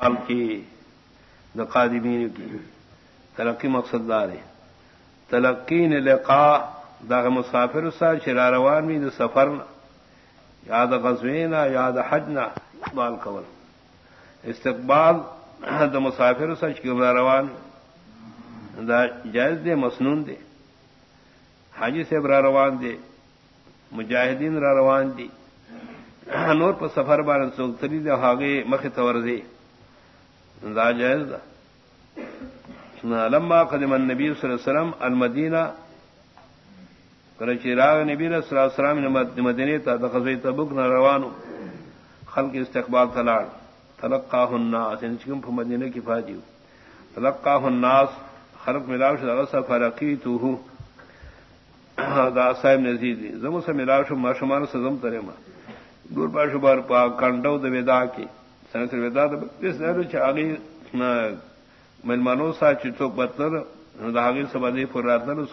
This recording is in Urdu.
حال کی نقادمین کی. ترقی مقصد دار تلقی نے لقا داغ مسافر سا شرا روان بھی سفر یاد غزوین یاد حج نہ اقبال قبل استقبال دا مسافر سچ کی روان دا جائز دے، مسنون دے. حاجی سے برا روان دے، مجاہدین را روان دی نور پر سفر بار سوکتری دے، ہاگے مخ تورزی دا جائز دا لما قدم النبی صلی اللہ علیہ وسلم المدینہ کرچی راغ نبی صلی اللہ علیہ وسلم مدینہ تا دخزوی تبک نہ روانو، خلق استقبال تلاڑ تلقاہ الناس یعنی ان چکم پہ مدینہ کی فاجیو تلقاہ الناس، خلق ملاو شد غصہ فرقیتو دا صاحب نزید زمو سے ملاو شد ما ماشمان سے زم ترے ما دور پاشو بار پا کنڈو دا ودا کی سنت ودا دا بکتس نیرو چا آگی ملمانو سا چی چوک بطلر دا آگی سبا دی پر راتنر اس